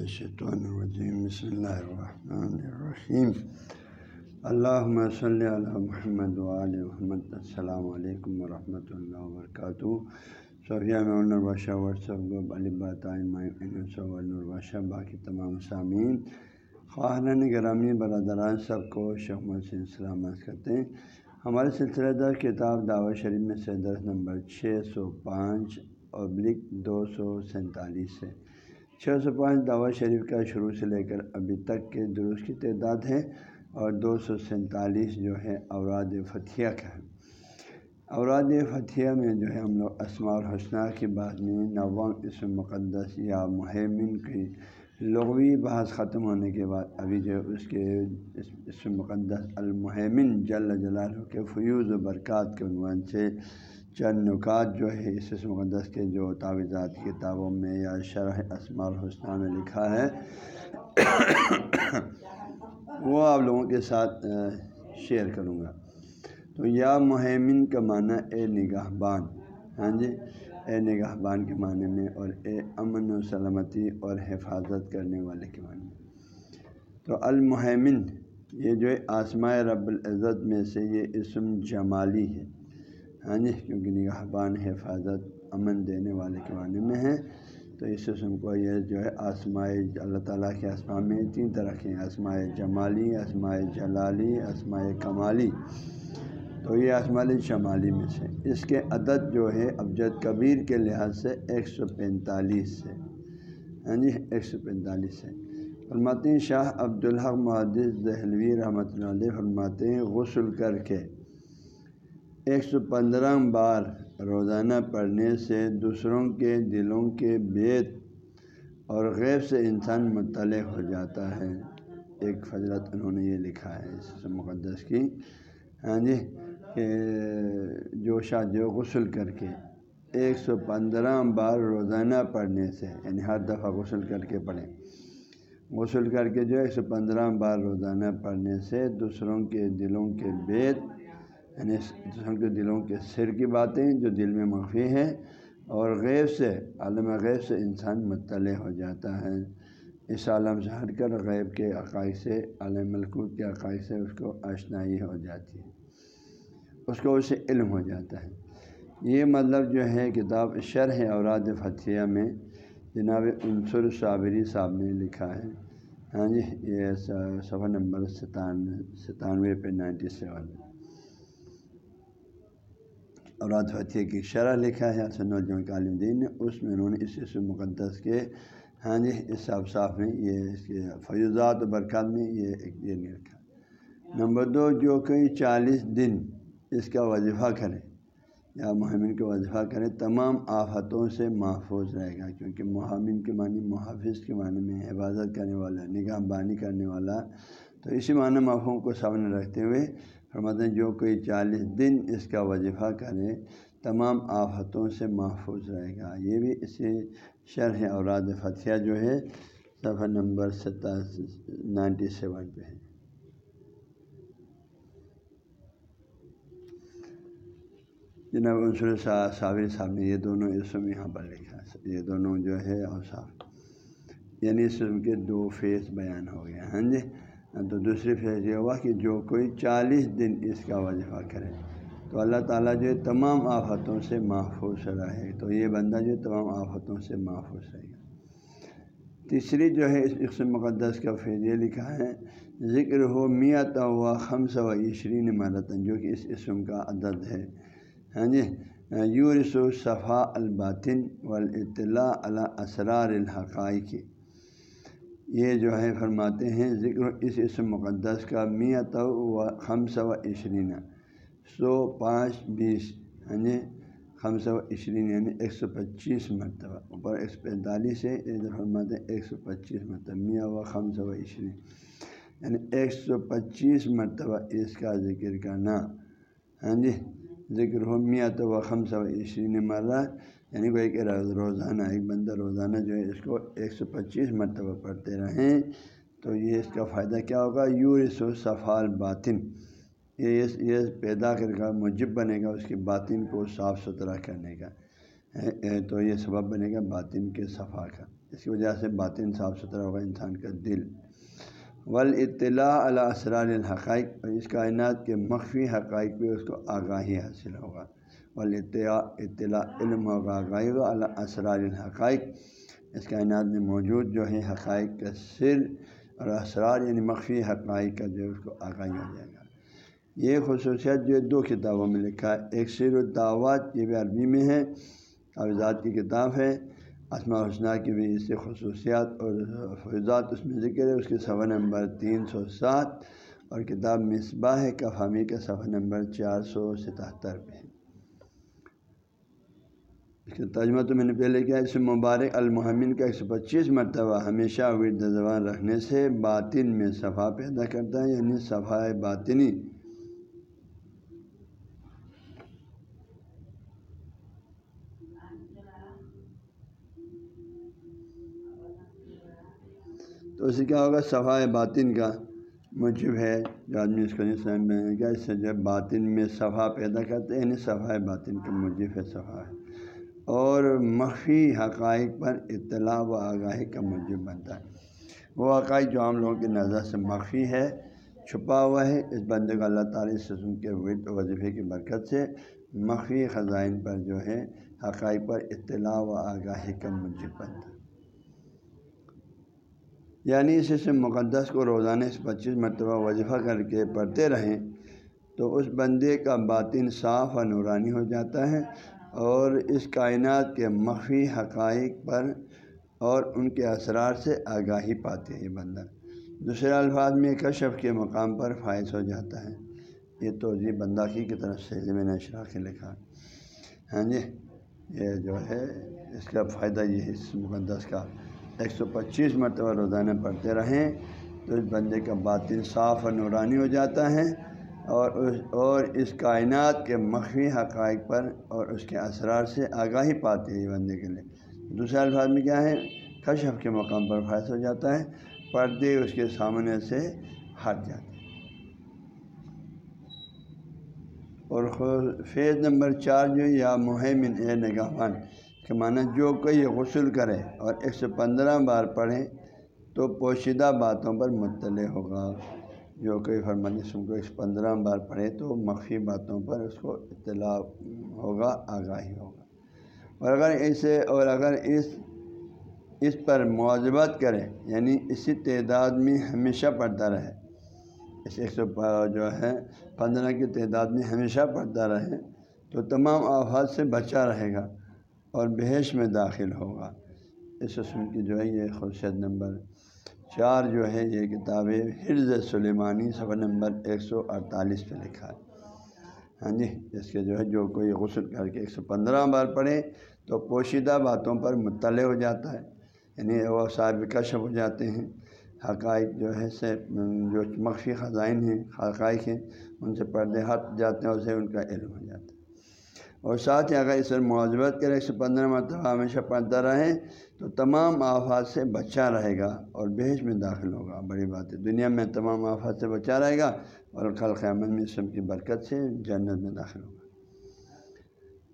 الشیطان الرجیم، بسم اللہ الرحمن الرحیم۔ اللہ صلی علی محمد وعلی محمد، السلام علیکم ورحمۃ اللہ وبرکاتہ۔ صوفیہ میں نرباشہ واٹسپ گروپ، علی الباشہ باقی تمام سامعین۔ خواہران گرامی، برادران، سب کو شہمت سے سلامت کرتے ہیں۔ ہمارے سلسلہ در کتاب دعوت شریف میں سے درس نمبر چھ سو پانچ، ابلک دو سو سینتالیس ہے۔ چھ سو پانچ دعوت شریف کا شروع سے لے کر ابھی تک کے درست کی تعداد ہے اور دو سو سینتالیس جو ہے اوراد فتھیہ کا ہے اوراد فتھیہ میں جو ہے ہم لوگ اسماع الحسنہ کی بات میں نوم اسم مقدس یا مہمن کی لغوی بحث ختم ہونے کے بعد ابھی جو اس کے اسم مقدس المحمن جل جلال کے فیوز و برکات کے عنوان سے چند نکات جو ہے، اس مقدس کے جو تعویذات کتابوں میں یا شرح اسماع الحسنہ میں لکھا ہے۔ وہ آپ لوگوں کے ساتھ شیئر کروں گا۔ تو یا مہمن کا معنی اے نگاہ بان ہاں جی اے نگاہ بان کے معنی میں اور اے امن و سلامتی اور حفاظت کرنے والے کے معنی میں۔ تو المحمن یہ جو ہے آسمائے رب العزت میں سے یہ اسم جمالی ہے۔ ہاں جی کیونکہ نگاہ بان حفاظت امن دینے والے کے معنی میں ہے۔ تو اس قسم کو یہ جو ہے، آسمائے اللہ تعالیٰ کے آسما میں تین طرح کے آسمائے جمالی، آسمائے جلالی، آسمائے کمالی۔ تو یہ آسمالی شمالی میں سے۔ اس کے عدد جو ہے، ابجد کبیر کے لحاظ سے ایک سو پینتالیس سے ہاں جی ایک سو پینتالیس سے فرماتے ہیں، شاہ عبدالحق محدث دہلوی رحمۃ اللہ علیہ فرماتے ہیں، غسل کر کے ایک سو پندرہ بار روزانہ پڑھنے سے دوسروں کے دلوں کے بیت اور غیب سے انسان مطلع ہو جاتا ہے۔ ایک فضرت انہوں نے یہ لکھا ہے اس مقدس کی۔ ہاں جی کہ جو شاہ جو غسل کر کے ایک سو پندرہ بار روزانہ پڑھنے سے یعنی ہر دفعہ غسل کر کے پڑھیں۔ غسل کر کے جو ایک سو پندرہ بار روزانہ پڑھنے سے دوسروں کے دلوں کے بیت یعنی دوسروں کے دلوں کے سر کی باتیں جو دل میں مخفی ہیں اور غیب سے، عالم غیب سے انسان مطلع ہو جاتا ہے۔ اس عالم سے ہٹ کر غیب کے عقائد سے، عالم ملکوت کے عقائد سے اس کو آشنائی ہو جاتی ہے۔ اس کو اسے علم ہو جاتا ہے۔ یہ مطلب جو ہے، کتاب شرح اوراد فتھیہ میں جناب عنصر صابری صاحب نے لکھا ہے۔ ہاں جی یہ صفحہ نمبر ستانوے ستانوے پہ نائنٹی سیون۔ اوراد فتح کی شرح لکھا ہے حسن نوجوان عالم دین نے، اس میں انہوں نے اس اس مقدس کے ہاں جی اس صاف صاف میں یہ اس کے فیوزات و برکات میں یہ ایک یہ نہیں رکھا۔ نمبر دو، جو کہ چالیس دن اس کا وظیفہ کرے یا مہمن کا وظیفہ کرے تمام آفتوں سے محفوظ رہے گا، کیونکہ محمن کے معنی، محافظ کے معنی میں حفاظت کرنے والا، نگاہ بانی کرنے والا تو اسی معنی مفہوم کو سامنے رکھتے ہوئے فرماتے ہیں، جو کوئی چالیس دن اس کا وظیفہ کرے، تمام آفتوں سے محفوظ رہے گا۔ یہ بھی اسی شرح اوراد فتح جو ہے، صفحہ نمبر ستاس نائنٹی سیون پہ ہے۔ جناب عنصر صابر صاحب نے یہ دونوں اسم یہاں پر لکھا یہ دونوں جو ہے اور صاحب یعنی اسم کے دو فیس بیان ہو گئے ہاں جی؟ تو دوسری فیض یہ ہوا کہ جو کوئی چالیس دن اس کا وظیفہ کرے، تو اللہ تعالیٰ جو تمام آفتوں سے محفوظ رہے۔ تو یہ بندہ جو تمام آفتوں سے محفوظ رہے۔ گا تیسری جو ہے اس عقصم مقدس کا فیض یہ لکھا ہے، ذکر ہو میت ہوا خمس و عشرین مرتن، جو کہ اس اسم کا عدد ہے۔ ہاں جی؟ یورس و صفا الباطن والاطلاع علی اسرار الحقائق۔ یہ جو ہے فرماتے ہیں، ذکر اس اسم مقدس کا میت و خمس و عشرین، سو پانچ، بیس یعنی خمس و عشرین یعنی ایک سو پچیس مرتبہ، اوپر ایک سو پینتالیس ہے فرماتے ہیں ایک سو پچیس مرتبہ میاں و خمس و عشرین یعنی ایک سو پچیس مرتبہ اس کا ذکر کرنا ہاں جی ذکر ہو میت و خمس و عشرین مرہ یعنی کوئی کہ روزانہ ایک بندہ روزانہ جو ہے اس کو ایک سو پچیس مرتبہ پڑھتے رہیں تو یہ اس کا فائدہ کیا ہوگا؟ یورس و صفال باطن۔ یہ یہ پیدا کر کا، مجب بنے گا اس کے باطن کو صاف ستھرا کرنے کا۔ تو یہ سبب بنے گا باطن کے صفا کا۔ اس کی وجہ سے باطن صاف ستھرا ہوگا انسان کا دل۔ ول اطلاع اسرار الحقائق، اور اس کائنات کے مخفی حقائق پہ اس کو آگاہی حاصل ہوگا۔ ول اطلاع علم ہوگا آگاہی و اسرار الحقائق۔ اس کائنات میں موجود جو ہے حقائق کا سر اور اسرار یعنی مخفی حقائق کا جو ہے اس کو آگاہی ہو جائے گا۔ یہ خصوصیت جو دو کتابوں میں لکھا ہے۔ ایک سیر الدعوات، یہ بھی عربی میں ہے کاغذات کی کتاب ہے۔ اسماء حسنہ کی بھی اس سے خصوصیات اور فوجات اس میں ذکر ہے۔ اس کے صفحہ نمبر تین سو سات اور کتاب مصباح کفامی کا صفحہ نمبر چار سو ستہتر پہ اس کا ترجمہ تو میں نے پہلے کیا اس مبارک المحمن کا ایک سو پچیس مرتبہ ہمیشہ ورد زبان رکھنے سے باطن میں صفحہ پیدا کرتا ہے یعنی صفحہ باطنی۔ تو اسے کیا ہوگا؟ صفحہ باطن کا مجب ہے، جو آدمی اس کو نہیں سمجھ میں کیا اس سے جو باطن میں صفحہ پیدا کرتے ہیں یعنی صفحہ باطن کا مجب ہے، صفحہ۔ ہے اور مخفی حقائق پر اطلاع و آگاہی کا مجب بنتا ہے۔ وہ حقائق جو عام لوگوں کی نظر سے مخفی ہے، چھپا ہوا ہے۔ اس بندے کا اللہ تعالیٰ سسم کے ورد وظیفے کی برکت سے مخفی خزائن پر جو ہے، حقائق پر اطلاع و آگاہی کا مجب بنتا ہے۔ یعنی اس سے مقدس کو روزانہ اس پچیس مرتبہ وظیفہ کر کے پڑھتے رہیں تو اس بندے کا باطن صاف اور نورانی ہو جاتا ہے۔ اور اس کائنات کے مخفی حقائق پر اور ان کے اسرار سے آگاہی پاتے ہیں یہ بندہ۔ دوسرے الفاظ میں کشف کے مقام پر فائز ہو جاتا ہے۔ یہ توضیع جی بندہ کی طرف سے میں نے اشراق لکھا۔ ہاں جی یہ جو ہے، اس کا فائدہ یہ ہے، اس مقدس کا۔ ایک سو پچیس مرتبہ روزانہ پڑھتے رہیں تو اس بندے کا باطن صاف اور نورانی ہو جاتا ہے۔ اور اس اور اس کائنات کے مخفی حقائق پر اور اس کے اثرات سے آگاہی پاتے ہیں بندے کے لیے۔ دوسرے الفاظ میں کیا ہے؟ کشف کے مقام پر فائز ہو جاتا ہے، پردے اس کے سامنے سے ہٹ جاتے ہیں۔ اور فیض نمبر چار جو یا مہم اے نگاہان کہ معنی جو کوئی غسل کرے اور ایک سو پندرہ بار پڑھے تو پوشیدہ باتوں پر مطلع ہوگا۔ جو کوئی فرمان جسم کو ایک پندرہ بار پڑھے تو مخفی باتوں پر اس کو اطلاع ہوگا، آگاہی ہوگا۔ اور اگر اسے، اور اگر اس اس پر معذبت کرے یعنی اسی تعداد میں ہمیشہ پڑھتا رہے، اس ایک سو جو ہے، پندرہ کی تعداد میں ہمیشہ پڑھتا رہے، تو تمام آفات سے بچا رہے گا اور بحث میں داخل ہوگا۔ اس قسم کی جو ہے، یہ خورشید نمبر چار جو ہے یہ کتاب حرز سلیمانی صفحہ نمبر ایک سو اڑتالیس پہ لکھا ہے۔ ہاں جی اس کے جو ہے، جو کوئی غسل کر کے ایک سو پندرہ بار پڑھے تو پوشیدہ باتوں پر مطلع ہو جاتا ہے یعنی وہ صاحب کشف ہو جاتے ہیں۔ حقائق جو ہے، سے جو مخفی خزائن ہیں، حقائق ہیں، ان سے پردے ہٹ جاتے ہیں اسے ان کا علم ہو جاتا ہے۔ اور ساتھ ہی اگر اس پر معذبت کرے ایک سو پندرہ مرتبہ ہمیشہ پڑھتا رہے تو تمام آفات سے بچا رہے گا اور بحث میں داخل ہوگا۔ بڑی بات ہے۔ دنیا میں تمام آفات سے بچا رہے گا اور کل قیامت میں اسم کی برکت سے جنت میں داخل ہوگا۔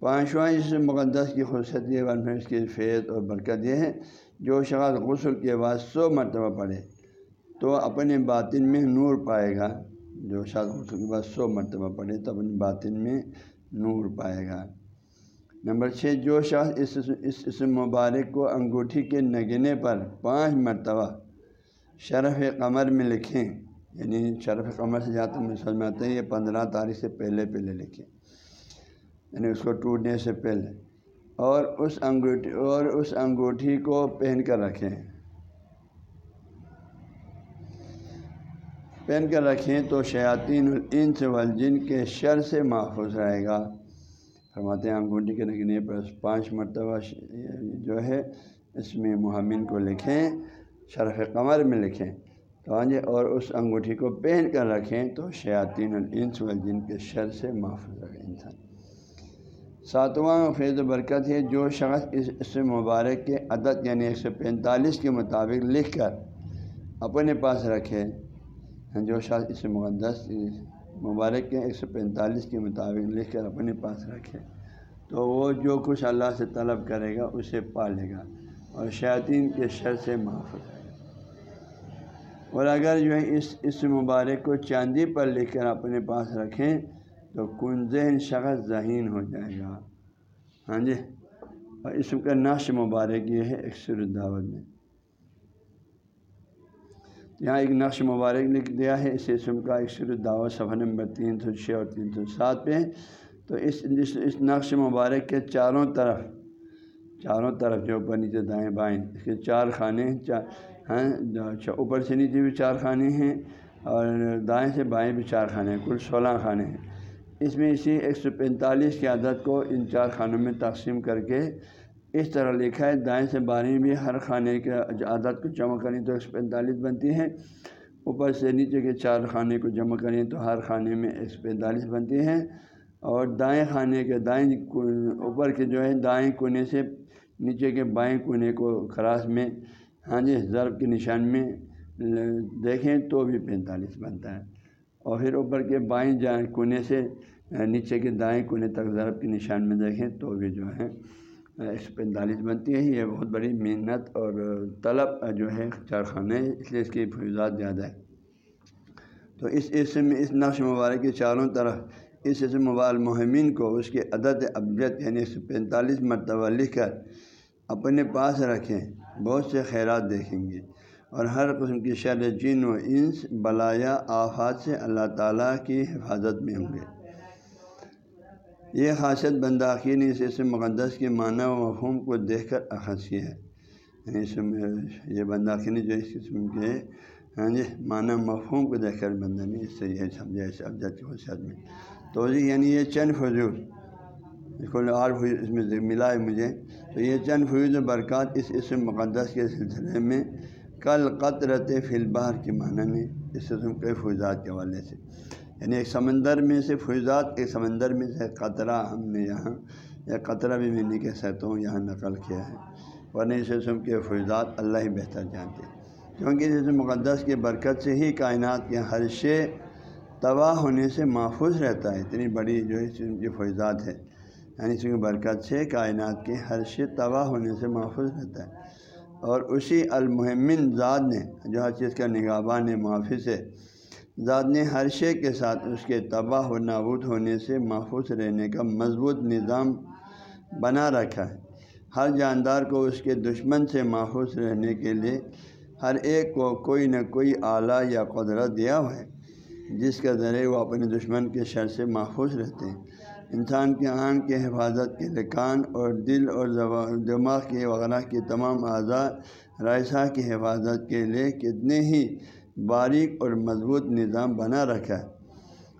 پانچواں اس مقدس کی خصوصیت یہ اس کی فیض اور برکت یہ ہے، جو شخص غسل کے بعد سو مرتبہ پڑھے تو اپنے باطن میں نور پائے گا۔ جو شخص غسل کے بعد سو مرتبہ پڑھے تو اپنے باطن میں نور پائے گا۔ نمبر چھ جو شخص اس اس اسم مبارک کو انگوٹھی کے نگنے پر پانچ مرتبہ شرف قمر میں لکھیں۔ یعنی شرف قمر سے جاتے مسلم آتے ہیں یہ پندرہ تاریخ سے پہلے پہلے لکھیں۔ یعنی اس کو ٹوٹنے سے پہلے۔ اور اس انگوٹھی، اور اس انگوٹھی کو پہن کر رکھیں۔ پہن کر رکھیں تو شیاطین الانس والجن کے شر سے محفوظ رہے گا۔ فرماتے ہیں انگوٹھی کے رکھنے پر پانچ مرتبہ جو ہے، اس میں مہمن کو لکھیں شرف قمر میں لکھیں۔ تو ہاں جی اور اس انگوٹھی کو پہن کر رکھیں تو شیاطین الانس والجن کے شر سے محفوظ رہے انسان۔ ساتواں فیض و برکت ہے، جو شخص اس اس مبارک کے عدد یعنی ایک سو پینتالیس کے مطابق لکھ کر اپنے پاس رکھے۔ جو شاید اس مقدس مبارک کے ایک سو پینتالیس کے مطابق لکھ کر اپنے پاس رکھے تو وہ جو کچھ اللہ سے طلب کرے گا، اسے پا لے گا۔ اور شاطین کے شر سے محفوظ رہے اور اگر جو ہے اس اس مبارک کو چاندی پر لکھ کر اپنے پاس رکھیں، تو کنزین شخص ذہین ہو جائے گا۔ ہاں جی؟ اور اس کا نقش مبارک یہ ہے اکثر دعوت میں۔ یہاں ایک نقش مبارک لکھ دیا ہے، اس اسم کا اکثر دعوت صفحہ نمبر تین سو چھ اور تین سو سات پہ تو اس اس نقش مبارک کے چاروں طرف چاروں طرف جو اوپر نیچے دائیں بائیں، اس کے چار خانے، چار ہیں اوپر سے نیچے بھی چار خانے ہیں اور دائیں سے بائیں بھی چار خانے ہیں، کل سولہ خانے ہیں۔ اس میں اسی ایک سو پینتالیس کی عادت کو ان چار خانوں میں تقسیم کر کے اس طرح لکھا ہے، دائیں سے بائیں بھی ہر خانے کے عادت کو جمع کریں تو ایک سو پینتالیس بنتی ہے اوپر سے نیچے کے چار خانے کو جمع کریں تو ہر خانے میں ایک سو پینتالیس بنتی ہے اور دائیں خانے کے دائیں اوپر کے جو ہے، دائیں کونے سے نیچے کے بائیں کونے کو کراس میں ہاں جی ضرب کے نشان میں دیکھیں تو بھی پینتالیس بنتا ہے۔ اور پھر اوپر کے بائیں جائیں کونے سے نیچے کے دائیں کونے تک ضرب کے نشان میں دیکھیں تو بھی جو ہے ایک سو پینتالیس بنتی ہے، یہ بہت بڑی محنت اور طلب جو ہے چارخانے اس لیے اس کی فیوزات زیادہ ہے۔ تو اس اس میں، اس نقش مبارک کے چاروں طرف، اس اسم مبال مہمین کو اس کے عدد ابجت یعنی ایک سو پینتالیس مرتبہ لکھ کر اپنے پاس رکھیں، بہت سے خیرات دیکھیں گے۔ اور ہر قسم کی شر، جن و انس، بلایا، آفات سے اللہ تعالیٰ کی حفاظت میں ہوں گے۔ یہ خاصیت بنداخی نے اس اسم مقدس کے معنی و مفہوم کو دیکھ کر اخذ کی ہے۔ یعنی اس میں یہ بنداخی نے جو اس قسم کے ہاں جی معنی مفہوم کو دیکھ کر بندہ نے اس سے یہ سمجھا اس ابجد کی خصیت میں۔ تو جی یعنی یہ چند فضول اس اور اس میں ملا ہے مجھے۔ تو یہ چند فیوز و برکات اس اسم مقدس کے سلسلے میں کل قطرت فی البار کے معنی میں اس قسم کے فوجات کے حوالے سے۔ یعنی ایک سمندر میں سے فوجات ایک سمندر میں سے قطرہ ہم نے یہاں، یا قطرہ بھی میں نہیں کہہ سکتا ہوں، یہاں نقل کیا ہے۔ ورنہ اس قسم کے فوجات اللہ ہی بہتر جانتے ہیں۔ کیونکہ اس مقدس کی برکت سے ہی کائنات کے ہر شے تباہ ہونے سے محفوظ رہتا ہے۔ اتنی بڑی جو ہے کی فوجات ہے یعنی اس کی برکت سے کائنات کے ہر شے تباہ ہونے سے محفوظ رہتا ہے۔ اور اسی المحمن ذات نے، جو ہر چیز کا نگابان محافظ ہے ذات نے ہر شے کے ساتھ اس کے تباہ و نابود ہونے سے محفوظ رہنے کا مضبوط نظام بنا رکھا ہے۔ ہر جاندار کو اس کے دشمن سے محفوظ رہنے کے لیے ہر ایک کو کوئی نہ کوئی اعلیٰ یا قدرت دیا ہوا ہے، جس کے ذریعے وہ اپنے دشمن کے شر سے محفوظ رہتے ہیں۔ انسان کے آن کی حفاظت کے لکان اور دل اور دماغ کی وغیرہ کی تمام اعضاء رائسہ کی حفاظت کے لیے کتنے ہی باریک اور مضبوط نظام بنا رکھا۔ ہے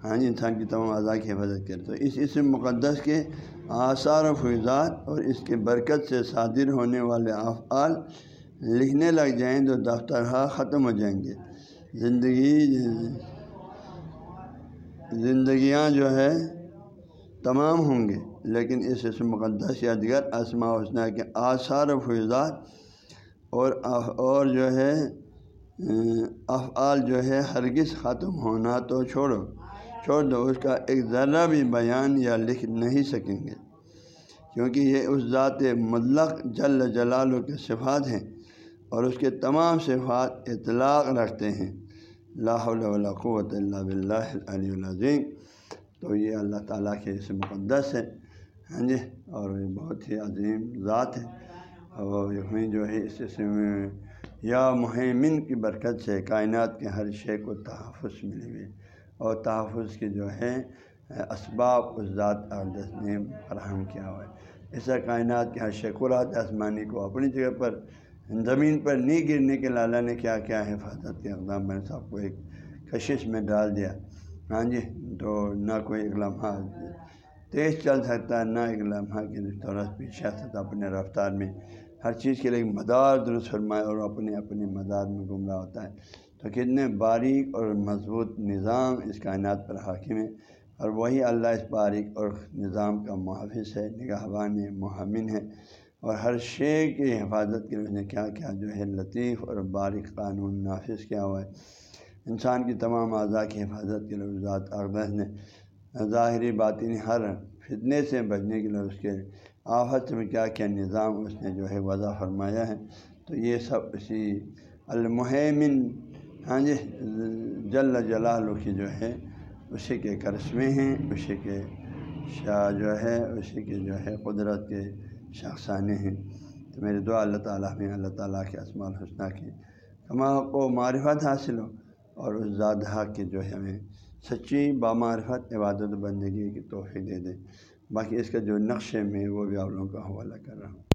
ہاں جی انسان کی تمام اعضاء کی حفاظت کے تو اس اسم مقدس کے آثار و فیضات اور اس کے برکت سے صادر ہونے والے افعال لکھنے لگ جائیں تو دفترہ ختم ہو جائیں گے۔ زندگی، زندگیاں جو ہے، تمام ہوں گے۔ لیکن اس اسم مقدس یا دیگر اسماء حسنہ کے آثار و فیضات اور اور جو ہے افعال جو ہے ہرگز ختم ہونا تو چھوڑو۔ چھوڑ دو، اس کا ایک ذرہ بھی بیان یا لکھ نہیں سکیں گے۔ کیونکہ یہ اس ذات مطلق جل جلال کے صفات ہیں اور اس کے تمام صفات اطلاق رکھتے ہیں۔ ولا قوت اللہ بلّہ علی العظیم۔ تو یہ اللہ تعالیٰ کے اس مقدس ہے ہاں جی اور یہ بہت ہی عظیم ذات ہے۔ اور یہیں جو ہے اس میں یا مہمن کی برکت سے کائنات کے ہر شے کو تحفظ ملے ہوئے اور تحفظ کے جو ہے اسباب اس ذات اقدس نے فراہم کیا ہوا ہے۔ ایسا کائنات کے ہر شکرات آسمانی کو اپنی جگہ پر زمین پر نہیں گرنے کے لالا نے کیا کیا حفاظت کے اقدام بنے صاحب کو ایک کشش میں ڈال دیا۔ ہاں جی تو نہ کوئی ایک لمحہ تیز چل سکتا ہے نہ ایک لمحہ کی دورت پیچھے سکتا اپنے رفتار میں۔ ہر چیز کے لیے مدار درست فرمائے اور اپنے اپنے مدار میں گمراہ ہوتا ہے۔ تو کتنے باریک اور مضبوط نظام اس کائنات پر حاکم ہے اور وہی اللہ اس باریک اور نظام کا محافظ ہے، نگہبان ہے محمن ہے۔ اور ہر شے کی حفاظت کے لیے اس نے کیا کیا؟ جو ہے لطیف اور باریک قانون نافذ کیا ہوا ہے۔ انسان کی تمام اعضاء کی حفاظت کے لیے اقدس نے ظاہری باطنی ہر فتنے سے بچنے کے لیے اس کے آفت میں کیا کیا نظام اس نے جو ہے وضع فرمایا ہے۔ تو یہ سب اسی المحمن ہاں جی جل جلال کی جو ہے، اسی کے کرسمے ہیں، اسی کے شاہ جو ہے، اسی کے جو ہے قدرت کے شخصانے ہیں۔ تو میرے دعا اللہ تعالیٰ میں، اللہ تعالیٰ کے اسماع الحسنہ کی کما کو معرفت حاصل ہو۔ اور اس زادہ کے جو ہے ہمیں سچی بامعرفت عبادت بندگی کی توفیق دے دیں باقی اس کا جو نقشے میں وہ بھی آپ لوگوں کا حوالہ کر رہا ہوں۔